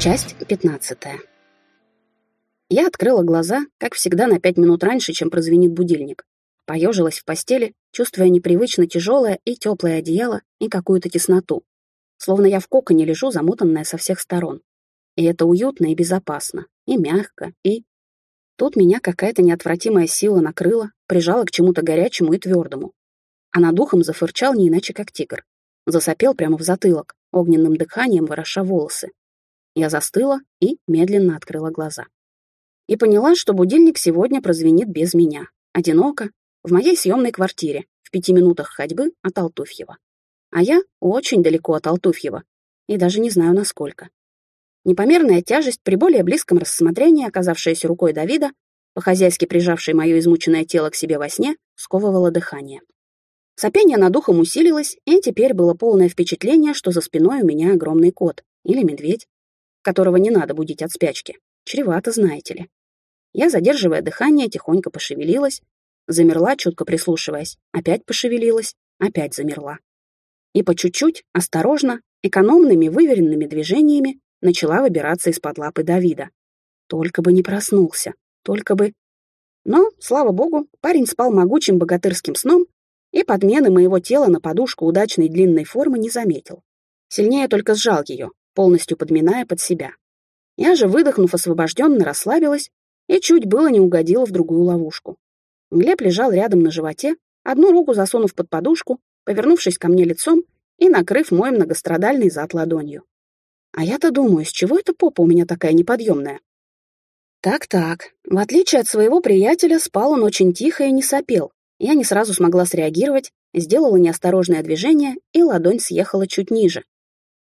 Часть 15. Я открыла глаза, как всегда, на пять минут раньше, чем прозвенит будильник. Поежилась в постели, чувствуя непривычно тяжелое и теплое одеяло и какую-то тесноту. Словно я в коконе лежу, замотанная со всех сторон. И это уютно и безопасно, и мягко, и... Тут меня какая-то неотвратимая сила накрыла, прижала к чему-то горячему и твердому. А над ухом зафырчал не иначе, как тигр. Засопел прямо в затылок, огненным дыханием вороша волосы. Я застыла и медленно открыла глаза. И поняла, что будильник сегодня прозвенит без меня. Одиноко, в моей съемной квартире, в пяти минутах ходьбы от Алтуфьева. А я очень далеко от Алтуфьева, и даже не знаю, насколько. Непомерная тяжесть при более близком рассмотрении, оказавшаяся рукой Давида, по-хозяйски прижавшей мое измученное тело к себе во сне, сковывала дыхание. Сопение над ухом усилилось, и теперь было полное впечатление, что за спиной у меня огромный кот или медведь которого не надо будить от спячки. Чревато, знаете ли. Я, задерживая дыхание, тихонько пошевелилась, замерла, чутко прислушиваясь, опять пошевелилась, опять замерла. И по чуть-чуть, осторожно, экономными, выверенными движениями начала выбираться из-под лапы Давида. Только бы не проснулся, только бы... Но, слава богу, парень спал могучим богатырским сном и подмены моего тела на подушку удачной длинной формы не заметил. Сильнее только сжал ее, полностью подминая под себя. Я же, выдохнув освобожденно, расслабилась и чуть было не угодила в другую ловушку. Глеб лежал рядом на животе, одну руку засунув под подушку, повернувшись ко мне лицом и накрыв мой многострадальный зад ладонью. А я-то думаю, с чего эта попа у меня такая неподъемная? Так-так, в отличие от своего приятеля, спал он очень тихо и не сопел. Я не сразу смогла среагировать, сделала неосторожное движение, и ладонь съехала чуть ниже,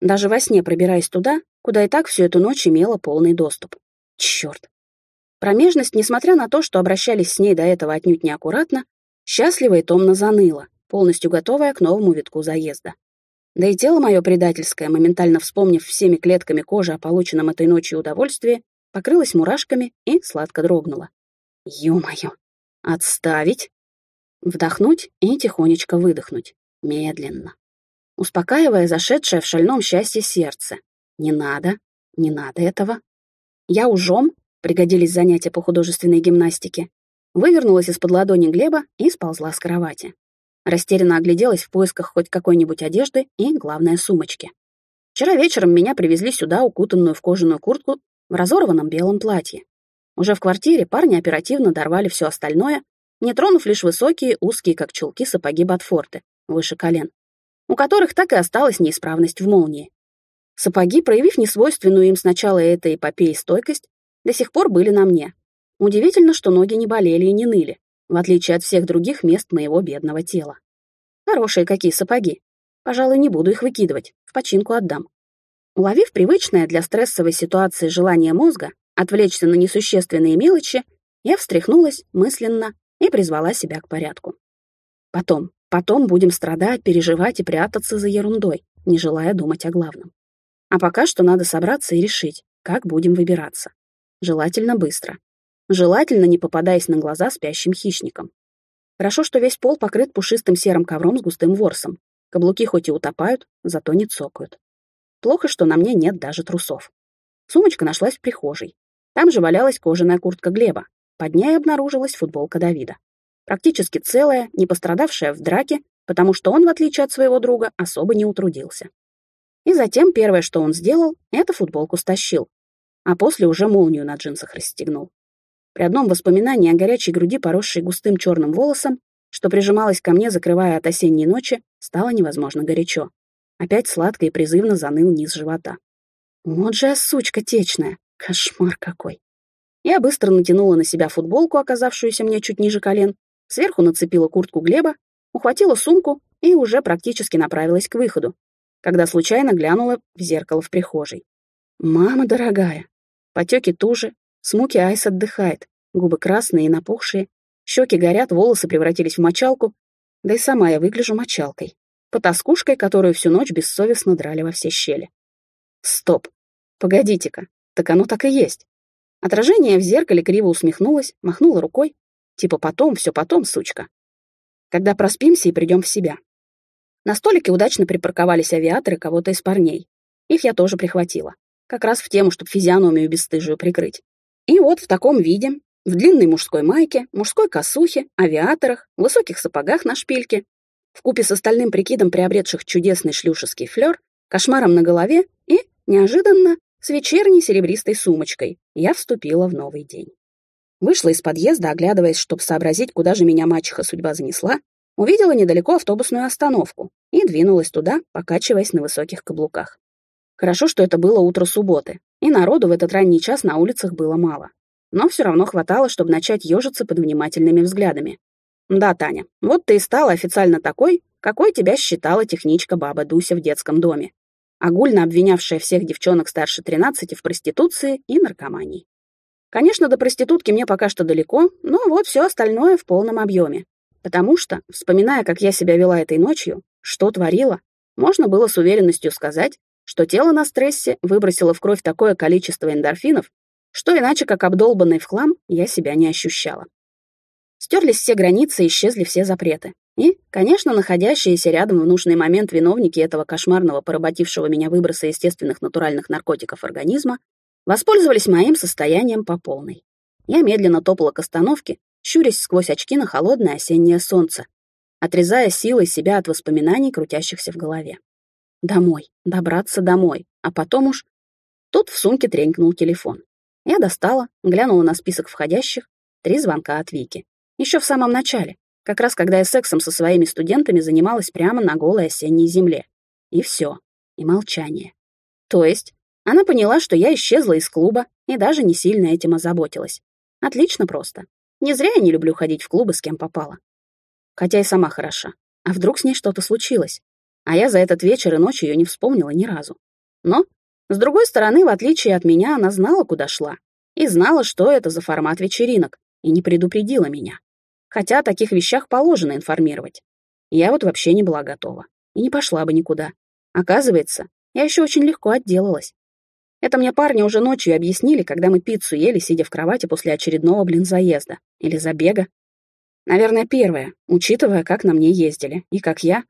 даже во сне пробираясь туда, куда и так всю эту ночь имела полный доступ. Черт. Промежность, несмотря на то, что обращались с ней до этого отнюдь неаккуратно, счастливо и томно заныла, полностью готовая к новому витку заезда. Да и тело мое предательское, моментально вспомнив всеми клетками кожи о полученном этой ночью удовольствии, покрылось мурашками и сладко дрогнуло. Ё-моё! Отставить! Вдохнуть и тихонечко выдохнуть. Медленно успокаивая зашедшее в шальном счастье сердце. Не надо, не надо этого. Я ужом, пригодились занятия по художественной гимнастике, вывернулась из-под ладони Глеба и сползла с кровати. Растерянно огляделась в поисках хоть какой-нибудь одежды и, главное, сумочки. Вчера вечером меня привезли сюда, укутанную в кожаную куртку, в разорванном белом платье. Уже в квартире парни оперативно дорвали все остальное, не тронув лишь высокие, узкие, как чулки, сапоги Ботфорты, выше колен у которых так и осталась неисправность в молнии. Сапоги, проявив несвойственную им сначала этой эпопеи стойкость, до сих пор были на мне. Удивительно, что ноги не болели и не ныли, в отличие от всех других мест моего бедного тела. Хорошие какие сапоги. Пожалуй, не буду их выкидывать, в починку отдам. Уловив привычное для стрессовой ситуации желание мозга отвлечься на несущественные мелочи, я встряхнулась мысленно и призвала себя к порядку. Потом, Потом будем страдать, переживать и прятаться за ерундой, не желая думать о главном. А пока что надо собраться и решить, как будем выбираться. Желательно быстро. Желательно не попадаясь на глаза спящим хищникам. Хорошо, что весь пол покрыт пушистым серым ковром с густым ворсом. Каблуки хоть и утопают, зато не цокают. Плохо, что на мне нет даже трусов. Сумочка нашлась в прихожей. Там же валялась кожаная куртка Глеба. Под ней обнаружилась футболка Давида практически целая, не пострадавшая в драке, потому что он, в отличие от своего друга, особо не утрудился. И затем первое, что он сделал, это футболку стащил, а после уже молнию на джинсах расстегнул. При одном воспоминании о горячей груди, поросшей густым черным волосом, что прижималась ко мне, закрывая от осенней ночи, стало невозможно горячо. Опять сладко и призывно заныл низ живота. Вот же сучка течная, кошмар какой. Я быстро натянула на себя футболку, оказавшуюся мне чуть ниже колен, Сверху нацепила куртку Глеба, ухватила сумку и уже практически направилась к выходу, когда случайно глянула в зеркало в прихожей. «Мама дорогая!» Потеки туже, смуки айс отдыхает, губы красные и напухшие, щеки горят, волосы превратились в мочалку, да и сама я выгляжу мочалкой, потаскушкой, которую всю ночь бессовестно драли во все щели. Стоп! Погодите-ка, так оно так и есть. Отражение в зеркале криво усмехнулось, махнуло рукой, Типа потом, все потом, сучка. Когда проспимся и придем в себя. На столике удачно припарковались авиаторы кого-то из парней. Их я тоже прихватила. как раз в тему, чтобы физиономию бесстыжую прикрыть. И вот в таком виде, в длинной мужской майке, мужской косухе, авиаторах, высоких сапогах на шпильке, в купе с остальным прикидом приобретших чудесный шлюшеский флёр, кошмаром на голове и, неожиданно, с вечерней серебристой сумочкой, я вступила в новый день. Вышла из подъезда, оглядываясь, чтобы сообразить, куда же меня мачеха судьба занесла, увидела недалеко автобусную остановку и двинулась туда, покачиваясь на высоких каблуках. Хорошо, что это было утро субботы, и народу в этот ранний час на улицах было мало. Но все равно хватало, чтобы начать ежиться под внимательными взглядами. Да, Таня, вот ты и стала официально такой, какой тебя считала техничка баба Дуся в детском доме, огульно обвинявшая всех девчонок старше 13 в проституции и наркомании. Конечно, до проститутки мне пока что далеко, но вот все остальное в полном объеме. Потому что, вспоминая, как я себя вела этой ночью, что творила, можно было с уверенностью сказать, что тело на стрессе выбросило в кровь такое количество эндорфинов, что иначе как обдолбанный в хлам я себя не ощущала. Стерлись все границы, исчезли все запреты. И, конечно, находящиеся рядом в нужный момент виновники этого кошмарного поработившего меня выброса естественных натуральных наркотиков организма Воспользовались моим состоянием по полной. Я медленно топала к остановке, щурясь сквозь очки на холодное осеннее солнце, отрезая силой себя от воспоминаний, крутящихся в голове. Домой, добраться домой, а потом уж... Тут в сумке тренькнул телефон. Я достала, глянула на список входящих, три звонка от Вики. Еще в самом начале, как раз когда я сексом со своими студентами занималась прямо на голой осенней земле. И все. И молчание. То есть она поняла, что я исчезла из клуба и даже не сильно этим озаботилась. Отлично просто. Не зря я не люблю ходить в клубы с кем попало. Хотя и сама хороша. А вдруг с ней что-то случилось? А я за этот вечер и ночь ее не вспомнила ни разу. Но, с другой стороны, в отличие от меня, она знала, куда шла. И знала, что это за формат вечеринок, и не предупредила меня. Хотя о таких вещах положено информировать. Я вот вообще не была готова. И не пошла бы никуда. Оказывается, я еще очень легко отделалась. Это мне парни уже ночью объяснили, когда мы пиццу ели, сидя в кровати после очередного, блин, заезда. Или забега. Наверное, первое, учитывая, как на мне ездили. И как я...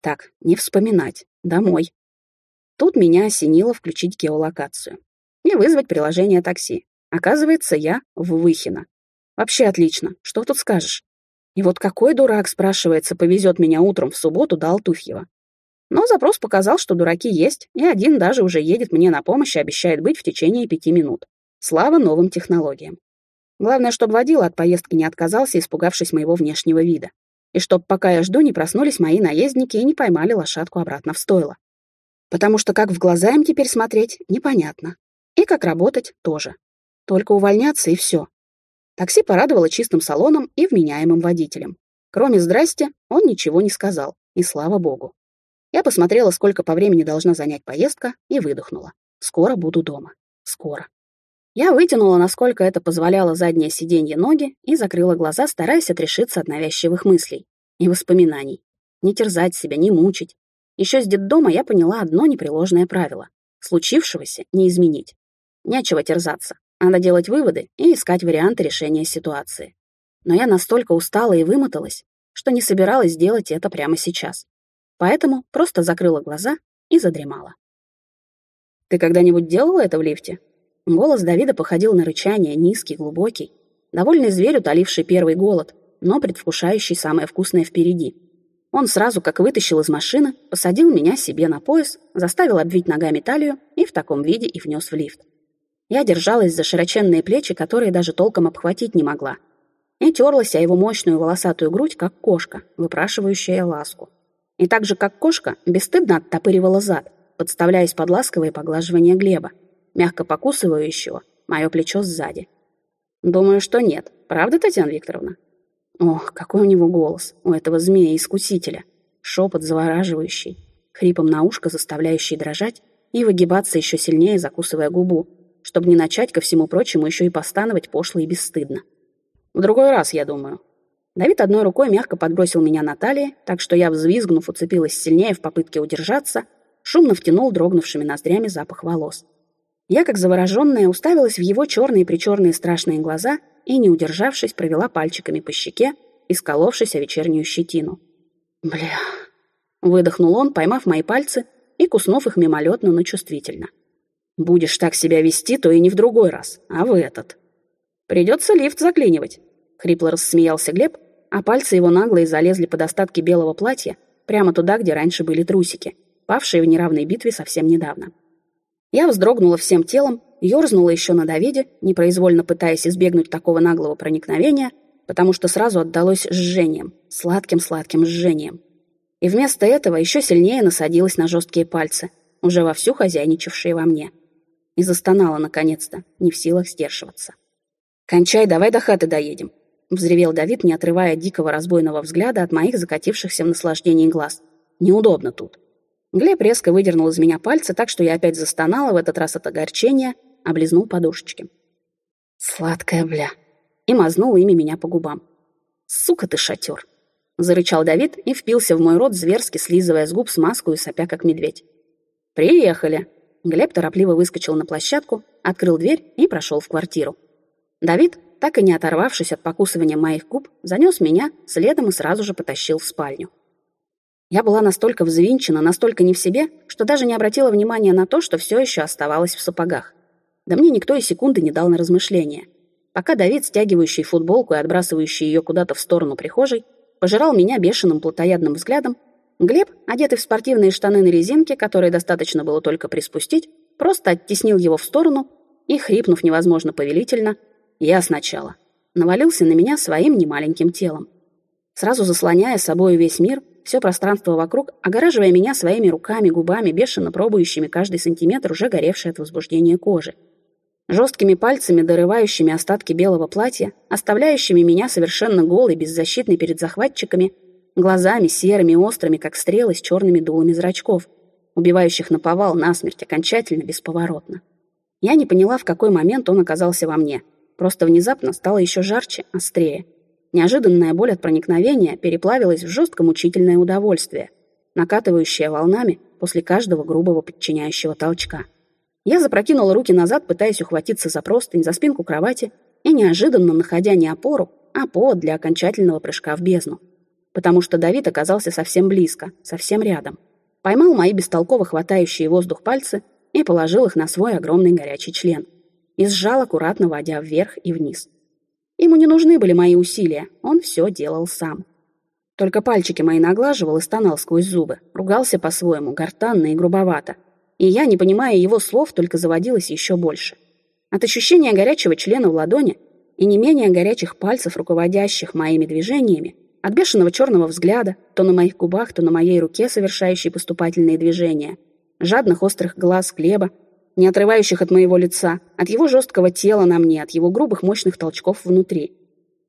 Так, не вспоминать. Домой. Тут меня осенило включить геолокацию. И вызвать приложение такси. Оказывается, я в Выхино. Вообще отлично. Что тут скажешь? И вот какой дурак, спрашивается, повезет меня утром в субботу до Алтуфьева? Но запрос показал, что дураки есть, и один даже уже едет мне на помощь и обещает быть в течение пяти минут. Слава новым технологиям. Главное, чтобы водила от поездки не отказался, испугавшись моего внешнего вида. И чтоб, пока я жду, не проснулись мои наездники и не поймали лошадку обратно в стойло. Потому что как в глаза им теперь смотреть, непонятно. И как работать тоже. Только увольняться и все. Такси порадовало чистым салоном и вменяемым водителем. Кроме «здрасте» он ничего не сказал, и слава богу. Я посмотрела, сколько по времени должна занять поездка, и выдохнула. Скоро буду дома. Скоро. Я вытянула, насколько это позволяло заднее сиденье ноги, и закрыла глаза, стараясь отрешиться от навязчивых мыслей и воспоминаний. Не терзать себя, не мучить. Еще с детдома я поняла одно непреложное правило. Случившегося не изменить. Нечего терзаться. Надо делать выводы и искать варианты решения ситуации. Но я настолько устала и вымоталась, что не собиралась делать это прямо сейчас поэтому просто закрыла глаза и задремала. «Ты когда-нибудь делала это в лифте?» Голос Давида походил на рычание, низкий, глубокий. Довольный зверь, утоливший первый голод, но предвкушающий самое вкусное впереди. Он сразу, как вытащил из машины, посадил меня себе на пояс, заставил обвить ногами талию и в таком виде и внес в лифт. Я держалась за широченные плечи, которые даже толком обхватить не могла, и терлась о его мощную волосатую грудь, как кошка, выпрашивающая ласку и так же, как кошка, бесстыдно оттопыривала зад, подставляясь под ласковые поглаживания Глеба, мягко покусывающего мое плечо сзади. Думаю, что нет. Правда, Татьяна Викторовна? Ох, какой у него голос, у этого змея-искусителя. Шепот завораживающий, хрипом на ушко заставляющий дрожать и выгибаться еще сильнее, закусывая губу, чтобы не начать, ко всему прочему, еще и постановать пошло и бесстыдно. В другой раз, я думаю. Давид одной рукой мягко подбросил меня на талии, так что я, взвизгнув, уцепилась сильнее в попытке удержаться, шумно втянул дрогнувшими ноздрями запах волос. Я, как завороженная, уставилась в его черные-причерные страшные глаза и, не удержавшись, провела пальчиками по щеке, исколовшись о вечернюю щетину. «Бля...» — выдохнул он, поймав мои пальцы и куснув их мимолетно, но чувствительно. Будешь так себя вести, то и не в другой раз, а в этот. Придется лифт заклинивать. Хрипло рассмеялся Глеб, а пальцы его наглые залезли под остатки белого платья прямо туда, где раньше были трусики, павшие в неравной битве совсем недавно. Я вздрогнула всем телом, ерзнула еще на Давиде, непроизвольно пытаясь избегнуть такого наглого проникновения, потому что сразу отдалось жжением, сладким-сладким жжением. И вместо этого еще сильнее насадилась на жесткие пальцы, уже вовсю хозяйничавшие во мне. И застонала, наконец-то, не в силах сдерживаться. «Кончай, давай до хаты доедем», — взревел Давид, не отрывая дикого разбойного взгляда от моих закатившихся в наслаждении глаз. «Неудобно тут». Глеб резко выдернул из меня пальцы, так что я опять застонала, в этот раз от огорчения, облизнул подушечки. «Сладкая бля!» и мазнул ими меня по губам. «Сука ты шатер!» — зарычал Давид и впился в мой рот, зверски слизывая с губ смазку и сопя, как медведь. «Приехали!» Глеб торопливо выскочил на площадку, открыл дверь и прошел в квартиру. Давид, так и не оторвавшись от покусывания моих губ, занес меня следом и сразу же потащил в спальню. Я была настолько взвинчена, настолько не в себе, что даже не обратила внимания на то, что все еще оставалось в сапогах. Да мне никто и секунды не дал на размышления. Пока Давид, стягивающий футболку и отбрасывающий ее куда-то в сторону прихожей, пожирал меня бешеным плотоядным взглядом, Глеб, одетый в спортивные штаны на резинке, которые достаточно было только приспустить, просто оттеснил его в сторону и, хрипнув невозможно повелительно, «Я сначала», навалился на меня своим немаленьким телом. Сразу заслоняя собой весь мир, все пространство вокруг, огораживая меня своими руками, губами, бешено пробующими каждый сантиметр уже горевшей от возбуждения кожи. Жесткими пальцами, дорывающими остатки белого платья, оставляющими меня совершенно голой, беззащитной перед захватчиками, глазами серыми, острыми, как стрелы с черными дулами зрачков, убивающих наповал насмерть окончательно, бесповоротно. Я не поняла, в какой момент он оказался во мне. Просто внезапно стало еще жарче, острее. Неожиданная боль от проникновения переплавилась в жестко мучительное удовольствие, накатывающее волнами после каждого грубого подчиняющего толчка. Я запрокинула руки назад, пытаясь ухватиться за простынь, за спинку кровати, и неожиданно, находя не опору, а повод для окончательного прыжка в бездну. Потому что Давид оказался совсем близко, совсем рядом. Поймал мои бестолково хватающие воздух пальцы и положил их на свой огромный горячий член. И сжал, аккуратно водя вверх и вниз. Ему не нужны были мои усилия, он все делал сам. Только пальчики мои наглаживал и стонал сквозь зубы, ругался по-своему, гортанно и грубовато — и я, не понимая его слов, только заводилась еще больше. От ощущения горячего члена в ладони и не менее горячих пальцев, руководящих моими движениями, от бешеного черного взгляда, то на моих губах, то на моей руке, совершающей поступательные движения, жадных острых глаз хлеба, не отрывающих от моего лица, от его жесткого тела на мне, от его грубых мощных толчков внутри.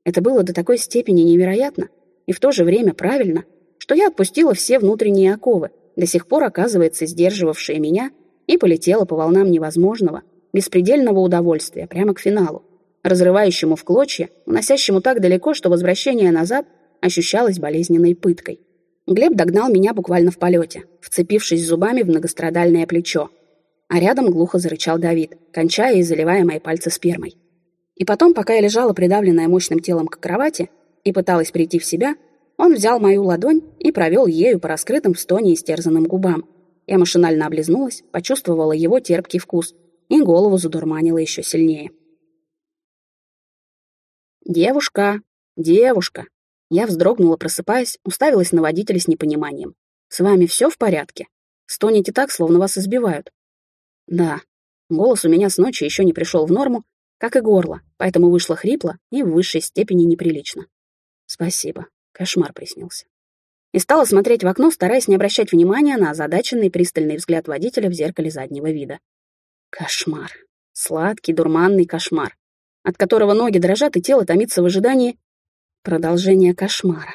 Это было до такой степени невероятно и в то же время правильно, что я отпустила все внутренние оковы, до сих пор, оказывается, сдерживавшая меня, и полетела по волнам невозможного, беспредельного удовольствия прямо к финалу, разрывающему в клочья, уносящему так далеко, что возвращение назад ощущалось болезненной пыткой. Глеб догнал меня буквально в полете, вцепившись зубами в многострадальное плечо. А рядом глухо зарычал Давид, кончая и заливая мои пальцы спермой. И потом, пока я лежала придавленная мощным телом к кровати и пыталась прийти в себя, он взял мою ладонь и провел ею по раскрытым в стоне истерзанным губам. Я машинально облизнулась, почувствовала его терпкий вкус и голову задурманила еще сильнее. «Девушка! Девушка!» Я вздрогнула, просыпаясь, уставилась на водителя с непониманием. «С вами все в порядке? Стонете так, словно вас избивают?» «Да». Голос у меня с ночи еще не пришел в норму, как и горло, поэтому вышло хрипло и в высшей степени неприлично. «Спасибо. Кошмар приснился. И стала смотреть в окно, стараясь не обращать внимания на озадаченный пристальный взгляд водителя в зеркале заднего вида. Кошмар. Сладкий, дурманный кошмар, от которого ноги дрожат и тело томится в ожидании продолжения кошмара.